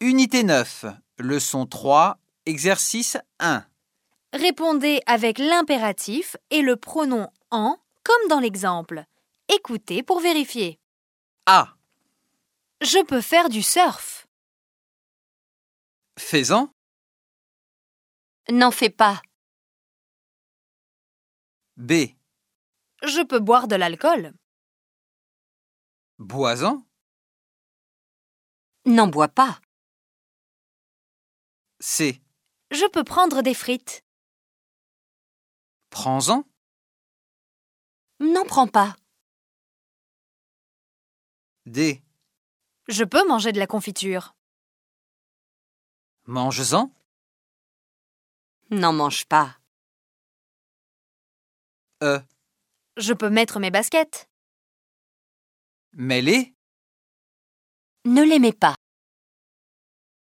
Unité 9, leçon 3, exercice 1. Répondez avec l'impératif et le pronom en, comme dans l'exemple. Écoutez pour vérifier. A. Je peux faire du surf. Fais-en. N'en fais pas. B. Je peux boire de l'alcool. Bois-en. N'en bois pas. C. Je peux prendre des frites. Prends-en. N'en prends pas. D. Je peux manger de la confiture. Mange-en. N'en mange pas. E. Je peux mettre mes baskets. Mets-les. Ne l'aimez pas.